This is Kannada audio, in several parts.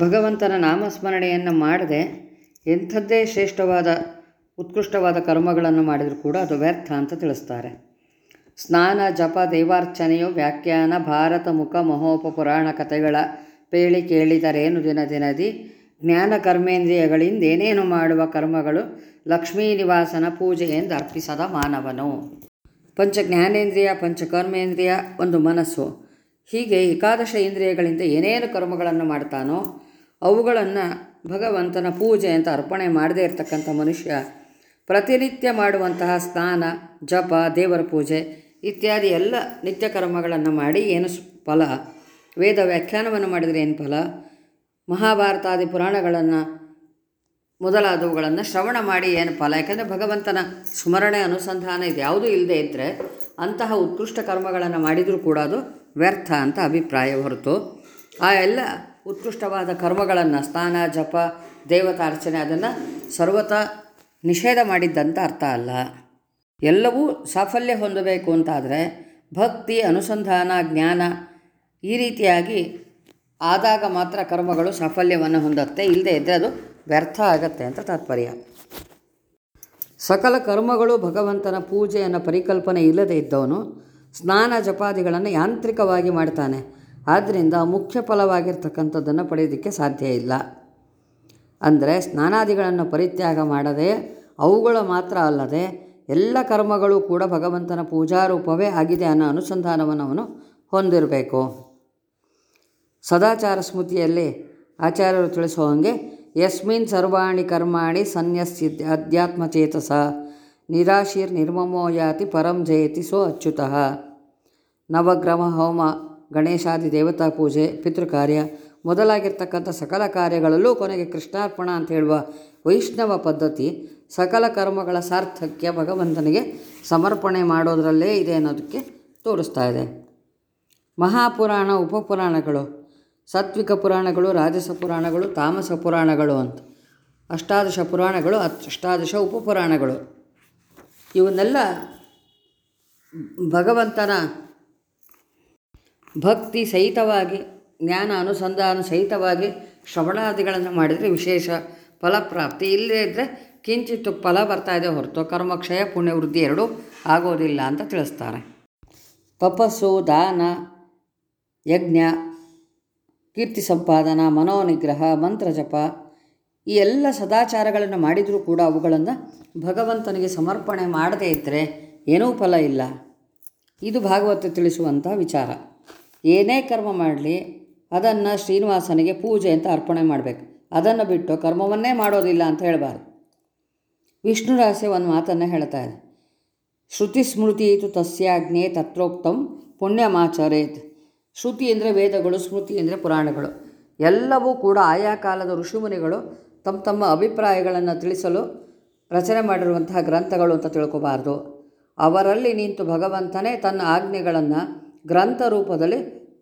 ಭಗವಂತನ ನಾಮಸ್ಮರಣೆಯನ್ನು ಮಾಡದೆ ಎಂಥದ್ದೇ ಶ್ರೇಷ್ಠವಾದ, ಉತ್ಕೃಷ್ಟವಾದ ಕರ್ಮಗಳನ್ನು ಮಾಡಿದರೂ ಕೂಡ ಅದು ವ್ಯರ್ಥ ಅಂತ ತಿಳಿಸ್ತಾರೆ. ಸ್ನಾನ, ಜಪ, ದೇವಾರ್ಚನೆಯು ವ್ಯಾಖ್ಯಾನ, ಭಾರತ ಮುಖ ಮಹೋಪ ಪುರಾಣ ಕಥೆಗಳ ಪೇಳಿ ಕೇಳಿದರೇನು ದಿನ ದಿನದಿ? ಜ್ಞಾನ ಕರ್ಮೇಂದ್ರಿಯಗಳಿಂದ ಏನೇನು ಮಾಡುವ ಕರ್ಮಗಳು? ಲಕ್ಷ್ಮೀ ನಿವಾಸನ ಪೂಜೆಯಿಂದ ಅರ್ಪಿಸದ ಮಾನವನು. ಪಂಚ ಜ್ಞಾನೇಂದ್ರಿಯ, ಪಂಚ ಕರ್ಮೇಂದ್ರಿಯ ಒಂದು ಮನಸ್ಸು. ಹೀಗೆ ಏಕಾದಶ ಇಂದ್ರಿಯಗಳಿಂದ ಏನೇನು ಕರ್ಮಗಳನ್ನು ಮಾಡ್ತಾನೋ ಅವುಗಳನ್ನು ಭಗವಂತನ ಪೂಜೆ ಅಂತ ಅರ್ಪಣೆ ಮಾಡದೇ ಇರತಕ್ಕಂಥ ಮನುಷ್ಯ ಪ್ರತಿನಿತ್ಯ ಮಾಡುವಂತಹ ಸ್ನಾನ, ಜಪ, ದೇವರ ಪೂಜೆ ಇತ್ಯಾದಿ ಎಲ್ಲ ನಿತ್ಯ ಕರ್ಮಗಳನ್ನು ಮಾಡಿ ಏನು ಫಲ? ವೇದ ವ್ಯಾಖ್ಯಾನವನ್ನು ಮಾಡಿದರೆ ಏನು ಫಲ? ಮಹಾಭಾರತಾದಿ ಪುರಾಣಗಳನ್ನು ಮೊದಲಾದವುಗಳನ್ನು ಶ್ರವಣ ಮಾಡಿ ಏನು ಫಲ? ಯಾಕೆಂದರೆ ಭಗವಂತನ ಸ್ಮರಣೆ, ಅನುಸಂಧಾನ ಇದು ಯಾವುದೂ ಇಲ್ಲದೆ ಇದ್ದರೆ ಅಂತಹ ಉತ್ಕೃಷ್ಟ ಕರ್ಮಗಳನ್ನು ಮಾಡಿದರೂ ಕೂಡ ಅದು ವ್ಯರ್ಥ ಅಂತ ಅಭಿಪ್ರಾಯ ಹೊರತು. ಆ ಎಲ್ಲ ಉತ್ಕೃಷ್ಟವಾದ ಕರ್ಮಗಳನ್ನು, ಸ್ನಾನ, ಜಪ ದೇವತಾರ್ಚನೆ ಅದನ್ನು ಸರ್ವತ ನಿಷೇಧ ಮಾಡಿದ್ದಂತ ಅರ್ಥ ಅಲ್ಲ. ಎಲ್ಲವೂ ಸಾಫಲ್ಯ ಹೊಂದಬೇಕು ಅಂತಾದರೆ ಭಕ್ತಿ, ಅನುಸಂಧಾನ, ಜ್ಞಾನ ಈ ರೀತಿಯಾಗಿ ಆದಾಗ ಮಾತ್ರ ಕರ್ಮಗಳು ಸಾಫಲ್ಯವನ್ನು ಹೊಂದುತ್ತೆ. ಇಲ್ಲದೆ ಇದ್ದರೆ ಅದು ವ್ಯರ್ಥ ಆಗತ್ತೆ ಅಂತ ತಾತ್ಪರ್ಯ. ಸಕಲ ಕರ್ಮಗಳು ಭಗವಂತನ ಪೂಜೆಯನ್ನು ಪರಿಕಲ್ಪನೆ ಇಲ್ಲದೆ ಇದ್ದವನು ಸ್ನಾನ, ಜಪಾದಿಗಳನ್ನು ಯಾಂತ್ರಿಕವಾಗಿ ಮಾಡ್ತಾನೆ. ಆದ್ದರಿಂದ ಮುಖ್ಯ ಫಲವಾಗಿರ್ತಕ್ಕಂಥದ್ದನ್ನು ಪಡೆಯೋದಕ್ಕೆ ಸಾಧ್ಯ ಇಲ್ಲ. ಅಂದರೆ ಸ್ನಾನಾದಿಗಳನ್ನು ಪರಿತ್ಯಾಗ ಮಾಡದೆ ಅವುಗಳು ಮಾತ್ರ ಅಲ್ಲದೆ ಎಲ್ಲ ಕರ್ಮಗಳು ಕೂಡ ಭಗವಂತನ ಪೂಜಾರೂಪವೇ ಆಗಿದೆ ಅನ್ನೋ ಅನುಸಂಧಾನವನ್ನು ಅವನು ಹೊಂದಿರಬೇಕು. ಸದಾಚಾರ ಸ್ಮೃತಿಯಲ್ಲಿ ಆಚಾರ್ಯರು ತಿಳಿಸೋ ಹಾಗೆ, ಯಸ್ಮಿನ್ ಸರ್ವಾಣಿ ಕರ್ಮಾಣಿ ಸನ್ಯಸ್ಯ ಅಧ್ಯಾತ್ಮಚೇತಸ, ನಿರಾಶೀರ್ ನಿರ್ಮಮೋ ಯಾತಿ ಪರಂ ಜಯತಿ ಸೋ ಅಚ್ಯುತಃ. ನವಗ್ರಮ ಹೋಮ ಗಣೇಶಾದಿ ದೇವತಾ ಪೂಜೆ, ಪಿತೃಕಾರ್ಯ ಮೊದಲಾಗಿರ್ತಕ್ಕಂಥ ಸಕಲ ಕಾರ್ಯಗಳಲ್ಲೂ ಕೊನೆಗೆ ಕೃಷ್ಣಾರ್ಪಣ ಅಂತ ಹೇಳುವ ವೈಷ್ಣವ ಪದ್ಧತಿ ಸಕಲ ಕರ್ಮಗಳ ಸಾರ್ಥಕ್ಯ ಭಗವಂತನಿಗೆ ಸಮರ್ಪಣೆ ಮಾಡೋದರಲ್ಲೇ ಇದೆ ಅನ್ನೋದಕ್ಕೆ ತೋರಿಸ್ತಾ ಇದೆ. ಮಹಾಪುರಾಣ, ಉಪಪುರಾಣಗಳು, ಸಾತ್ವಿಕ ಪುರಾಣಗಳು, ರಾಜಸ ಪುರಾಣಗಳು, ತಾಮಸ ಪುರಾಣಗಳು ಅಂತ. ಅಷ್ಟಾದಶ ಪುರಾಣಗಳು, ಅಷ್ಟಾದಶ ಉಪಪುರಾಣಗಳು. ಇವನ್ನೆಲ್ಲ ಭಗವಂತನ ಭಕ್ತಿ ಸಹಿತವಾಗಿ, ಜ್ಞಾನ ಅನುಸಂಧಾನ ಸಹಿತವಾಗಿ ಶ್ರವಣಾದಿಗಳನ್ನು ಮಾಡಿದರೆ ವಿಶೇಷ ಫಲಪ್ರಾಪ್ತಿ. ಇಲ್ಲದೇ ಇದ್ದರೆ ಕಿಂಚಿತ್ತು ಫಲ ಬರ್ತಾ ಇದೆ ಹೊರತು ಕರ್ಮಕ್ಷಯ ಪುಣ್ಯವೃದ್ಧಿ ಎರಡೂ ಆಗೋದಿಲ್ಲ ಅಂತ ತಿಳಿಸ್ತಾರೆ. ತಪಸ್ಸು, ದಾನ, ಯಜ್ಞ, ಕೀರ್ತಿ ಸಂಪಾದನಾ, ಮನೋನಿಗ್ರಹ ಮಂತ್ರಜಪ ಈ ಎಲ್ಲ ಸದಾಚಾರಗಳನ್ನು ಮಾಡಿದರೂ ಕೂಡ ಅವುಗಳನ್ನು ಭಗವಂತನಿಗೆ ಸಮರ್ಪಣೆ ಮಾಡದೇ ಇದ್ದರೆ ಏನೂ ಫಲ ಇಲ್ಲ. ಇದು ಭಾಗವತ ತಿಳಿಸುವಂಥ ವಿಚಾರ. ಏನೇ ಕರ್ಮ ಮಾಡಲಿ, ಅದನ್ನು ಶ್ರೀನಿವಾಸನಿಗೆ ಪೂಜೆ ಅಂತ ಅರ್ಪಣೆ ಮಾಡಬೇಕು. ಅದನ್ನು ಬಿಟ್ಟು ಕರ್ಮವನ್ನೇ ಮಾಡೋದಿಲ್ಲ ಅಂತ ಹೇಳಬಾರ್ದು. ವಿಷ್ಣು ರಹಸ್ಯ ಒಂದು ಮಾತನ್ನು ಹೇಳ್ತಾ ಇದೆ. ಶ್ರುತಿ ಸ್ಮೃತಿ ಇತ್ತು ತಸ್ಯಾಜ್ಞೆ ತತ್ರೋಕ್ತಂ ಪುಣ್ಯಮಾಚರೇತ್. ಶ್ರುತಿ ಅಂದರೆ ವೇದಗಳು, ಸ್ಮೃತಿ ಅಂದರೆ ಪುರಾಣಗಳು. ಎಲ್ಲವೂ ಕೂಡ ಆಯಾ ಕಾಲದ ಋಷಿಮುನಿಗಳು ತಮ್ಮ ತಮ್ಮ ಅಭಿಪ್ರಾಯಗಳನ್ನು ತಿಳಿಸಲು ರಚನೆ ಮಾಡಿರುವಂತಹ ಗ್ರಂಥಗಳು ಅಂತ ತಿಳ್ಕೋಬಾರ್ದು. ಅವರಲ್ಲಿ ನಿಂತು ಭಗವಂತನೇ ತನ್ನ ಆಜ್ಞೆಗಳನ್ನು ಗ್ರಂಥ ರೂಪದಲ್ಲಿ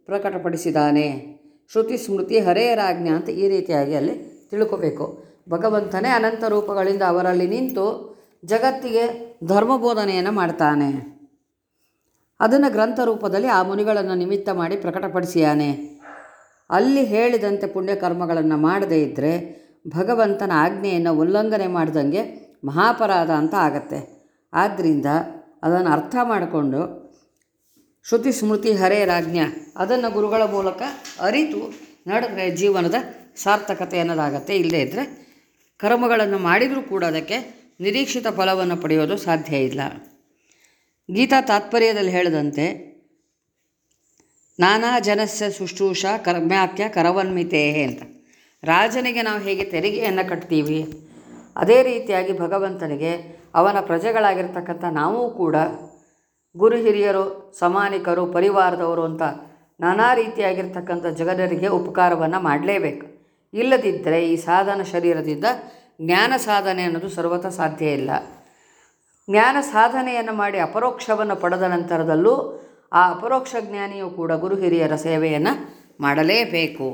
ಪ್ರಕಟಪಡಿಸಿದ್ದಾನೆ. ಶ್ರುತಿ ಸ್ಮೃತಿ ಹರೇರಾಜ್ಞೆ ಅಂತ ಈ ರೀತಿಯಾಗಿ ಅಲ್ಲಿ ತಿಳ್ಕೋಬೇಕು. ಭಗವಂತನೇ ಅನಂತ ರೂಪಗಳಿಂದ ಅವರಲ್ಲಿ ನಿಂತು ಜಗತ್ತಿಗೆ ಧರ್ಮಬೋಧನೆಯನ್ನು ಮಾಡ್ತಾನೆ. ಅದನ್ನು ಗ್ರಂಥ ರೂಪದಲ್ಲಿ ಆ ಮುನಿಗಳನ್ನು ನಿಮಿತ್ತ ಮಾಡಿ ಪ್ರಕಟಪಡಿಸಿಯಾನೆ. ಅಲ್ಲಿ ಹೇಳಿದಂತೆ ಪುಣ್ಯಕರ್ಮಗಳನ್ನು ಮಾಡದೇ ಇದ್ದರೆ ಭಗವಂತನ ಆಜ್ಞೆಯನ್ನು ಉಲ್ಲಂಘನೆ ಮಾಡ್ದಂಗೆ ಮಹಾಪರಾಧ ಅಂತ ಆಗತ್ತೆ. ಆದ್ದರಿಂದ ಅದನ್ನು ಅರ್ಥ ಮಾಡಿಕೊಂಡು ಶ್ರುತಿ ಸ್ಮೃತಿ ಹರೇ ರಾಜ್ಞ. ಅದನ್ನು ಗುರುಗಳ ಮೂಲಕ ಅರಿತು ನಡೆದ್ರೆ ಜೀವನದ ಸಾರ್ಥಕತೆ ಅನ್ನೋದಾಗತ್ತೆ. ಇಲ್ಲದೇ ಇದ್ದರೆ ಕರ್ಮಗಳನ್ನು ಮಾಡಿದರೂ ಕೂಡ ಅದಕ್ಕೆ ನಿರೀಕ್ಷಿತ ಫಲವನ್ನು ಪಡೆಯೋದು ಸಾಧ್ಯ ಇಲ್ಲ. ಗೀತಾ ತಾತ್ಪರ್ಯದಲ್ಲಿ ಹೇಳದಂತೆ, ನಾನಾ ಜನಸ್ಯ ಶುಶ್ರೂಷ ಕರ್ಮ್ಯಾಖ್ಯ ಕರವನ್ಮಿತೇಹೇ ಅಂತ. ರಾಜನಿಗೆ ನಾವು ಹೇಗೆ ತೆರಿಗೆಯನ್ನು ಕಟ್ತೀವಿ? ಅದೇ ರೀತಿಯಾಗಿ ಭಗವಂತನಿಗೆ ಅವನ ಪ್ರಜೆಗಳಾಗಿರ್ತಕ್ಕಂಥ ನಾವೂ ಕೂಡ ಗುರು ಹಿರಿಯರು, ಸಮಾನಿಕರು, ಪರಿವಾರದವರು ಅಂತ ನಾನಾ ರೀತಿಯಾಗಿರ್ತಕ್ಕಂಥ ಜಗದರಿಗೆ ಉಪಕಾರವನ್ನು ಮಾಡಲೇಬೇಕು. ಇಲ್ಲದಿದ್ದರೆ ಈ ಸಾಧನ ಶರೀರದಿಂದ ಜ್ಞಾನ ಸಾಧನೆ ಅನ್ನೋದು ಸರ್ವತಃ ಸಾಧ್ಯ ಇಲ್ಲ. ಜ್ಞಾನ ಸಾಧನೆಯನ್ನು ಮಾಡಿ ಅಪರೋಕ್ಷವನ್ನು ಪಡೆದ ನಂತರದಲ್ಲೂ ಆ ಅಪರೋಕ್ಷ ಜ್ಞಾನಿಯು ಕೂಡ ಗುರು ಹಿರಿಯರ ಸೇವೆಯನ್ನು ಮಾಡಲೇಬೇಕು.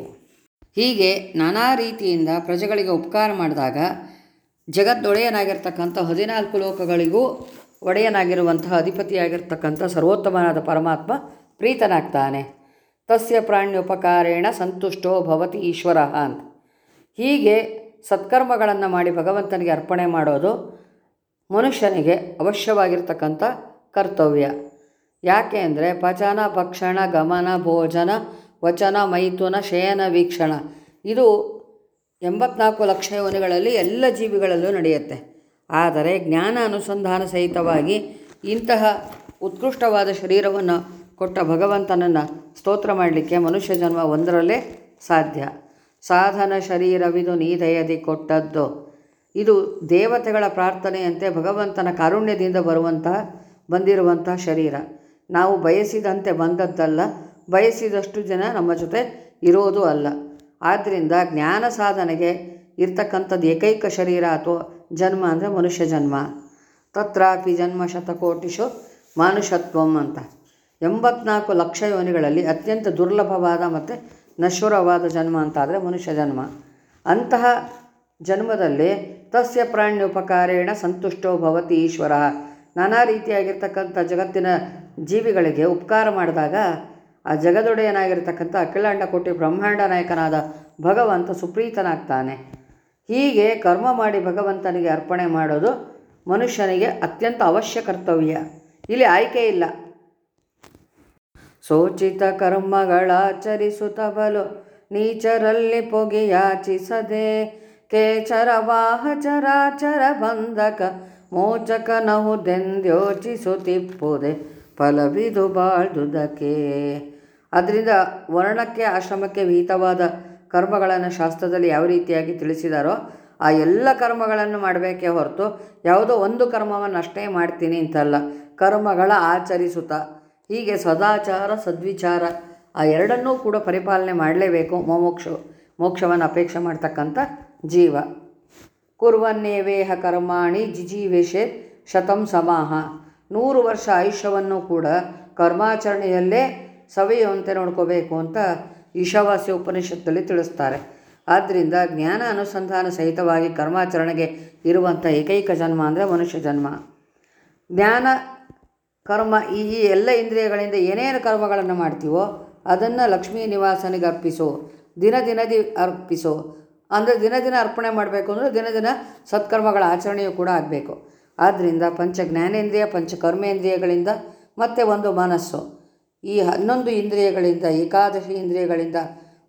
ಹೀಗೆ ನಾನಾ ರೀತಿಯಿಂದ ಪ್ರಜೆಗಳಿಗೆ ಉಪಕಾರ ಮಾಡಿದಾಗ ಜಗತ್ತೊಡೆಯನಾಗಿರ್ತಕ್ಕಂಥ ಹದಿನಾಲ್ಕು ಲೋಕಗಳಿಗೂ ಒಡೆಯನಾಗಿರುವಂತಹ ಅಧಿಪತಿಯಾಗಿರ್ತಕ್ಕಂಥ ಸರ್ವೋತ್ತಮನಾದ ಪರಮಾತ್ಮ ಪ್ರೀತನಾಗ್ತಾನೆ. ತಸ್ಯ ಪ್ರಾಣ್ಯೋಪಕಾರೇಣ ಸಂತುಷ್ಟೋ ಭವತಿ ಈಶ್ವರ ಅಂತ. ಹೀಗೆ ಸತ್ಕರ್ಮಗಳನ್ನು ಮಾಡಿ ಭಗವಂತನಿಗೆ ಅರ್ಪಣೆ ಮಾಡೋದು ಮನುಷ್ಯನಿಗೆ ಅವಶ್ಯವಾಗಿರ್ತಕ್ಕಂಥ ಕರ್ತವ್ಯ. ಯಾಕೆ ಅಂದರೆ ಪಚನ ಭಕ್ಷಣ, ಗಮನ, ಭೋಜನ, ವಚನ, ಮೈಥುನ, ಶಯನ, ವೀಕ್ಷಣ. ಇದು ಎಂಬತ್ನಾಲ್ಕು ಲಕ್ಷ ಯೋನಿಗಳಲ್ಲಿ ಎಲ್ಲ ಜೀವಿಗಳಲ್ಲೂ ನಡೆಯುತ್ತೆ. ಆದರೆ ಜ್ಞಾನ ಅನುಸಂಧಾನ ಸಹಿತವಾಗಿ ಇಂತಹ ಉತ್ಕೃಷ್ಟವಾದ ಶರೀರವನ್ನು ಕೊಟ್ಟ ಭಗವಂತನನ್ನು ಸ್ತೋತ್ರ ಮಾಡಲಿಕ್ಕೆ ಮನುಷ್ಯ ಜನ್ಮ ಒಂದರಲ್ಲೇ ಸಾಧ್ಯ. ಸಾಧನ ಶರೀರವಿದು ನೀ ದಯದಿ ಕೊಟ್ಟದ್ದು. ಇದು ದೇವತೆಗಳ ಪ್ರಾರ್ಥನೆಯಂತೆ ಭಗವಂತನ ಕಾರುಣ್ಯದಿಂದ ಬರುವಂತಹ, ಬಂದಿರುವಂತಹ ಶರೀರ. ನಾವು ಬಯಸಿದಂತೆ ಬಂದದ್ದಲ್ಲ, ಬಯಸಿದಷ್ಟು ಜನ ನಮ್ಮ ಜೊತೆ ಇರೋದು ಅಲ್ಲ. ಆದ್ದರಿಂದ ಜ್ಞಾನ ಸಾಧನೆಗೆ ಇರ್ತಕ್ಕಂಥದ್ದು ಏಕೈಕ ಶರೀರ ಅಥವಾ ಜನ್ಮ ಅಂದರೆ ಮನುಷ್ಯ ಜನ್ಮ. ತತ್ರಾಪಿ ಜನ್ಮ ಶತಕೋಟಿಶು ಮಾನುಷತ್ವಂ ಅಂತ. ಎಂಬತ್ನಾಲ್ಕು ಲಕ್ಷ ಯೋನಿಗಳಲ್ಲಿ ಅತ್ಯಂತ ದುರ್ಲಭವಾದ ಮತ್ತು ನಶ್ವರವಾದ ಜನ್ಮ ಅಂತಾದರೆ ಮನುಷ್ಯ ಜನ್ಮ. ಅಂತಹ ಜನ್ಮದಲ್ಲಿ ತಸ್ಯ ಪ್ರಾಣ್ಯೋಪಕಾರೇಣ ಸಂತುಷ್ಟೋ ಭವತಿ ಈಶ್ವರ. ನಾನಾ ರೀತಿಯಾಗಿರ್ತಕ್ಕಂಥ ಜಗತ್ತಿನ ಜೀವಿಗಳಿಗೆ ಉಪಕಾರ ಮಾಡಿದಾಗ ಆ ಜಗದೊಡೆಯನಾಗಿರ್ತಕ್ಕಂಥ ಅಖಿಲಾಂಡ ಕೋಟಿ ಬ್ರಹ್ಮಾಂಡ ನಾಯಕನಾದ ಭಗವಂತ ಸುಪ್ರೀತನಾಗ್ತಾನೆ. ಹೀಗೆ ಕರ್ಮ ಮಾಡಿ ಭಗವಂತನಿಗೆ ಅರ್ಪಣೆ ಮಾಡೋದು ಮನುಷ್ಯನಿಗೆ ಅತ್ಯಂತ ಅವಶ್ಯ ಕರ್ತವ್ಯ. ಇಲ್ಲಿ ಆಯ್ಕೆ ಇಲ್ಲ. ಸೋಚಿತ ಕರ್ಮಗಳಾಚರಿಸುತ್ತ ಬಲು ನೀಚರಲ್ಲಿ ಪೊಗೆ ಯಾಚಿಸದೆ ಕೇಚರ ವಾಹ ಚರಾಚರ ಬಂಧಕ ಮೋಚಕ ನಹುದೆಂದ್ಯೋಚಿಸುತ್ತಿಪ್ಪುದೆ ಫಲವಿದು ಬಾಳ್ದುದಕ್ಕೆ. ಅದರಿಂದ ವರ್ಣಕ್ಕೆ ಆಶ್ರಮಕ್ಕೆ ವಿಹಿತವಾದ ಕರ್ಮಗಳನ್ನು ಶಾಸ್ತ್ರದಲ್ಲಿ ಯಾವ ರೀತಿಯಾಗಿ ತಿಳಿಸಿದಾರೋ ಆ ಎಲ್ಲ ಕರ್ಮಗಳನ್ನು ಮಾಡಬೇಕೇ ಹೊರತು ಯಾವುದೋ ಒಂದು ಕರ್ಮವನ್ನು ಅಷ್ಟೇ ಮಾಡ್ತೀನಿ ಅಂತಲ್ಲ. ಕರ್ಮಗಳ ಆಚರಿಸುತ್ತ ಹೀಗೆ ಸದಾಚಾರ, ಸದ್ವಿಚಾರ, ಆ ಎರಡನ್ನೂ ಕೂಡ ಪರಿಪಾಲನೆ ಮಾಡಲೇಬೇಕು ಮೋಮೋಕ್ಷ, ಮೋಕ್ಷವನ್ನು ಅಪೇಕ್ಷೆ ಮಾಡ್ತಕ್ಕಂಥ ಜೀವ. ಕುರ್ವನ್ನೇವೇಹ ಕರ್ಮಾಣಿ ಜಿಜೀವೇಶೆ ಶತಂ ಸಮಾಹ. ನೂರು ವರ್ಷ ಆಯುಷ್ಯವನ್ನು ಕೂಡ ಕರ್ಮಾಚರಣೆಯಲ್ಲೇ ಸವಿಯುವಂತೆ ನೋಡ್ಕೋಬೇಕು ಅಂತ ಈಶಾವಾಸ್ಯ ಉಪನಿಷತ್ತಲ್ಲಿ ತಿಳಿಸ್ತಾರೆ. ಆದ್ದರಿಂದ ಜ್ಞಾನ ಅನುಸಂಧಾನ ಸಹಿತವಾಗಿ ಕರ್ಮಾಚರಣೆಗೆ ಇರುವಂಥ ಏಕೈಕ ಜನ್ಮ ಅಂದರೆ ಮನುಷ್ಯ ಜನ್ಮ. ಜ್ಞಾನ, ಕರ್ಮ ಈ ಎಲ್ಲ ಇಂದ್ರಿಯಗಳಿಂದ ಏನೇನು ಕರ್ಮಗಳನ್ನು ಮಾಡ್ತೀವೋ ಅದನ್ನು ಲಕ್ಷ್ಮೀ ನಿವಾಸನಿಗೆ ಅರ್ಪಿಸು, ದಿನ ದಿನದಿ ಅರ್ಪಿಸು. ಅಂದರೆ ದಿನ ದಿನ ಅರ್ಪಣೆ ಮಾಡಬೇಕು ಅಂದರೆ ದಿನ ದಿನ ಸತ್ಕರ್ಮಗಳ ಆಚರಣೆಯೂ ಕೂಡ ಆಗಬೇಕು. ಆದ್ದರಿಂದ ಪಂಚ ಜ್ಞಾನೇಂದ್ರಿಯ ಪಂಚ ಕರ್ಮೇಂದ್ರಿಯಗಳಿಂದ ಮತ್ತೆ ಒಂದು ಮನಸ್ಸು. ಈ ಹನ್ನೊಂದು ಇಂದ್ರಿಯಗಳಿಂದ, ಏಕಾದಶಿ ಇಂದ್ರಿಯಗಳಿಂದ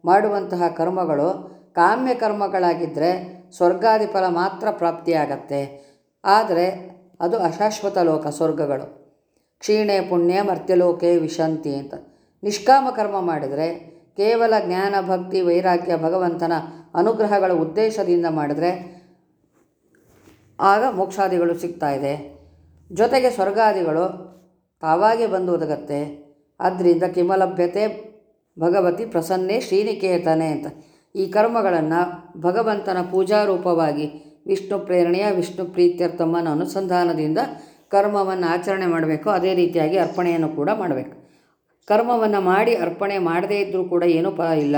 ಮಾಡುವಂತಹ ಕರ್ಮಗಳು ಕಾಮ್ಯ ಕರ್ಮಗಳಾಗಿದ್ದರೆ ಸ್ವರ್ಗಾದಿ ಫಲ ಮಾತ್ರ ಪ್ರಾಪ್ತಿಯಾಗತ್ತೆ. ಆದರೆ ಅದು ಅಶಾಶ್ವತ ಲೋಕ ಸ್ವರ್ಗಗಳು. ಕ್ಷೀಣೆ, ಪುಣ್ಯ, ಮರ್ತ್ಯಲೋಕೆ, ವಿಶಂತಿ ಅಂತ. ನಿಷ್ಕಾಮ ಕರ್ಮ ಮಾಡಿದರೆ ಕೇವಲ ಜ್ಞಾನ, ಭಕ್ತಿ, ವೈರಾಗ್ಯ, ಭಗವಂತನ ಅನುಗ್ರಹಗಳ ಉದ್ದೇಶದಿಂದ ಮಾಡಿದರೆ ಆಗ ಮೋಕ್ಷಾದಿಗಳು ಸಿಗ್ತಾ ಇದೆ. ಜೊತೆಗೆ ಸ್ವರ್ಗಾದಿಗಳು ತಾವಾಗೆ ಬಂದು ಒದಗತ್ತೆ. ಆದ್ದರಿಂದ ಕಿಮಲಭ್ಯತೆ ಭಗವತಿ ಪ್ರಸನ್ನೆ ಶ್ರೀನಿಕೇತನೆ ಅಂತ. ಈ ಕರ್ಮಗಳನ್ನು ಭಗವಂತನ ಪೂಜಾರೂಪವಾಗಿ ವಿಷ್ಣು ಪ್ರೇರಣೆಯ ವಿಷ್ಣು ಪ್ರೀತ್ಯರ್ಥಮ್ಮನ ಅನುಸಂಧಾನದಿಂದ ಕರ್ಮವನ್ನು ಆಚರಣೆ ಮಾಡಬೇಕು. ಅದೇ ರೀತಿಯಾಗಿ ಅರ್ಪಣೆಯನ್ನು ಕೂಡ ಮಾಡಬೇಕು. ಕರ್ಮವನ್ನು ಮಾಡಿ ಅರ್ಪಣೆ ಮಾಡದೇ ಇದ್ದರೂ ಕೂಡ ಏನೂ ಫಲ ಇಲ್ಲ.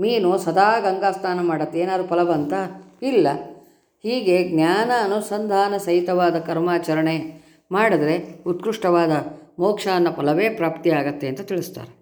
ಮೀನು ಸದಾ ಗಂಗಾ ಸ್ನಾನ ಮಾಡತ್ತೆ. ಏನಾದರೂ ಫಲ ಬಂತ? ಇಲ್ಲ. ಹೀಗೆ ಜ್ಞಾನ ಅನುಸಂಧಾನ ಸಹಿತವಾದ ಕರ್ಮಾಚರಣೆ ಮಾಡಿದ್ರೆ ಉತ್ಕೃಷ್ಟವಾದ ಮೋಕ್ಷ ಅನ್ನೋ ಫಲವೇ ಪ್ರಾಪ್ತಿಯಾಗತ್ತೆ ಅಂತ ತಿಳಿಸ್ತಾರೆ.